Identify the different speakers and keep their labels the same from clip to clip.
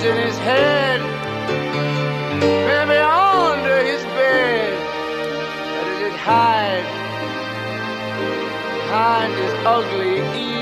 Speaker 1: moon's in his head, maybe under his bed. Where did it hide? Behind his ugly ears.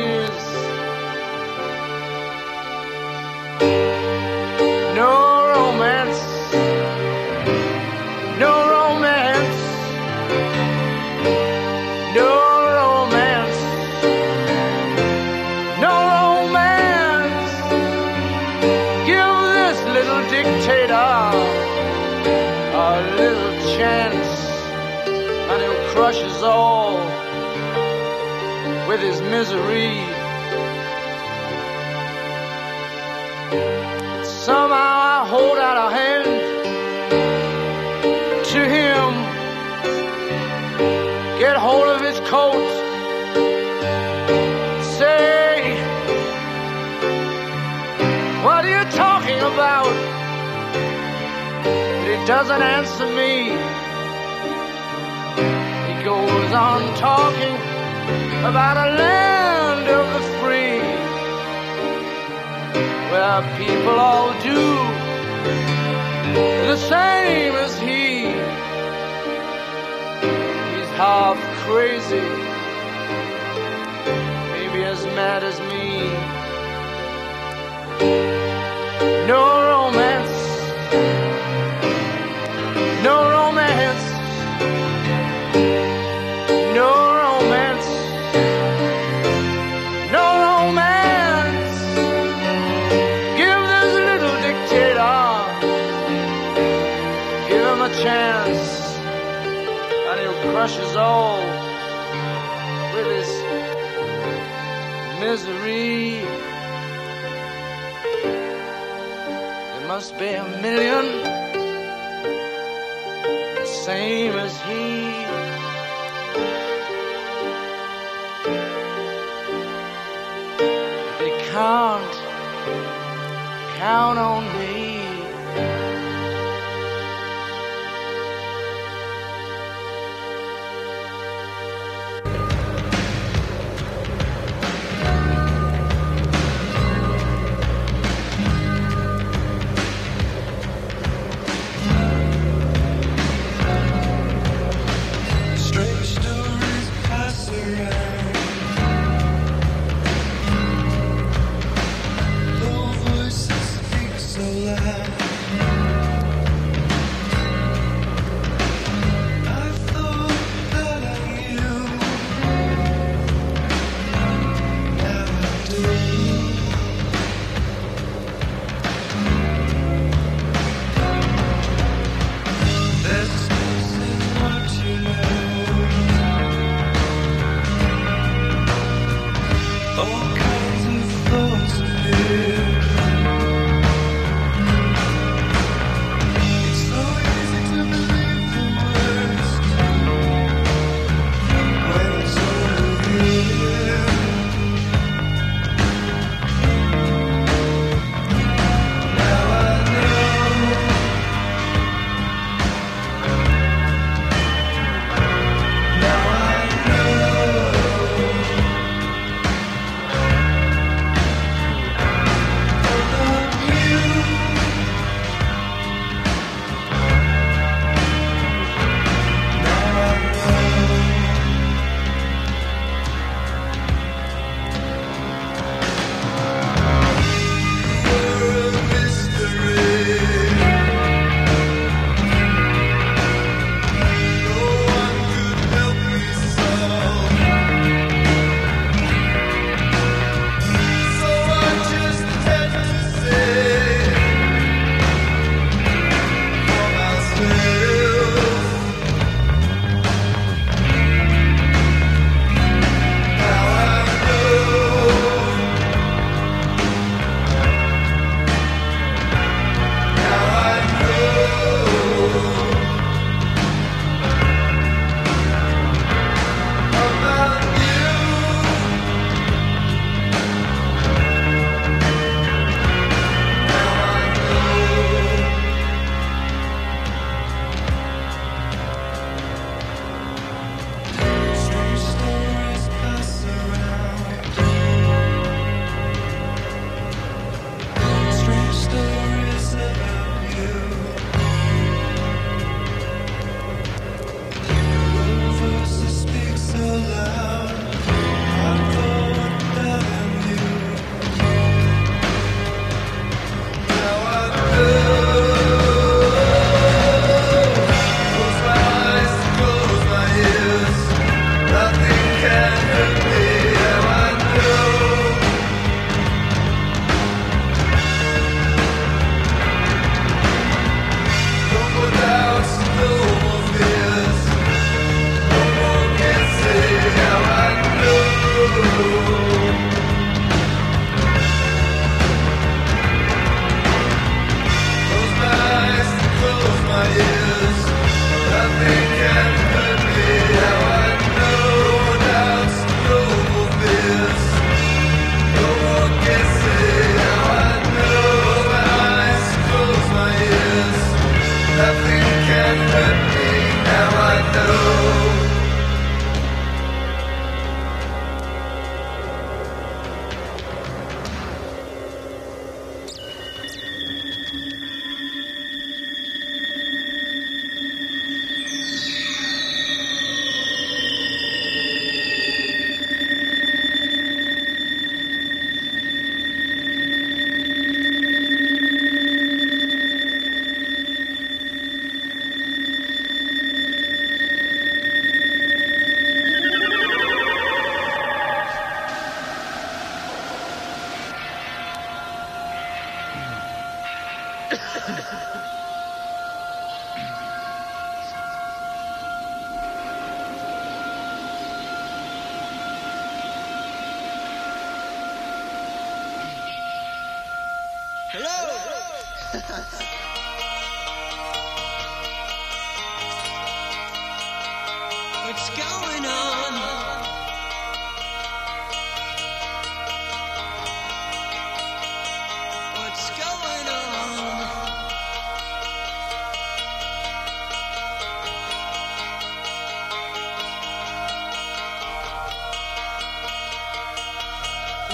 Speaker 1: Us all with his misery. Somehow I hold out a hand to him, get hold of his coat, say, What are you talking about? But he doesn't answer me. Goes on talking about a land of the free where people all do the same as he. He's half crazy, maybe as mad as me. crushes all with his misery. There
Speaker 2: must be a million the same as he. They can't count on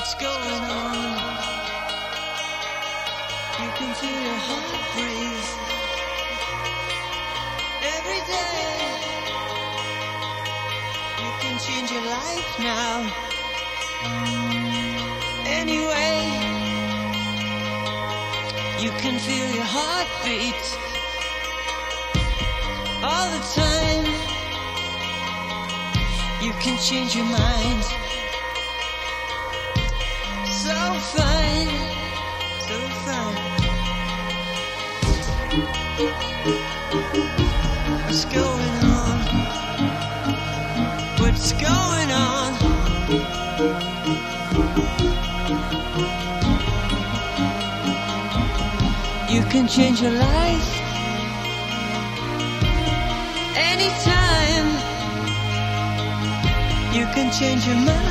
Speaker 3: what's going on. You can feel your heart breathe
Speaker 2: every
Speaker 4: day. You can change your life now. Anyway, you can feel your heartbeat all the time. You can change your mind. can change your life anytime. You can change your mind.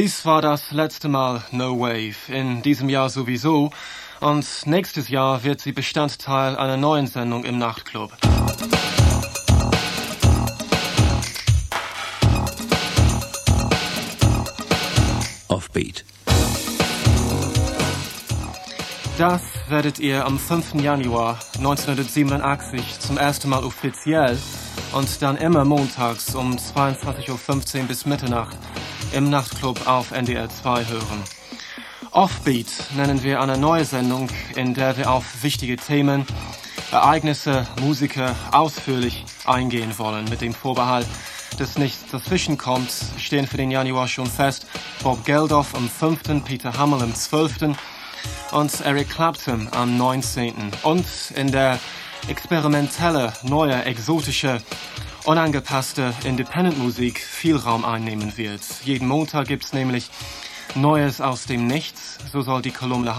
Speaker 5: Dies war das letzte Mal No Wave, in diesem Jahr sowieso. Und nächstes Jahr wird sie Bestandteil einer neuen Sendung im Nachtclub.
Speaker 6: Offbeat.
Speaker 5: Das werdet ihr am 5. Januar 1987 zum ersten Mal offiziell und dann immer montags um 22.15 Uhr bis Mitternacht im Nachtclub auf NDR 2 hören. Offbeat nennen wir eine neue Sendung, in der wir auf wichtige Themen, Ereignisse, Musiker ausführlich eingehen wollen. Mit dem Vorbehalt, dass nichts dazwischen kommt, stehen für den Januar schon fest Bob Geldof am 5., Peter Hamel am 12. und Eric Clapton am 19. Und in der experimentelle, neue, exotische, unangepasste Independent-Musik viel Raum einnehmen wird. Jeden Montag gibt's nämlich Neues aus dem Nichts, so soll die Kolumne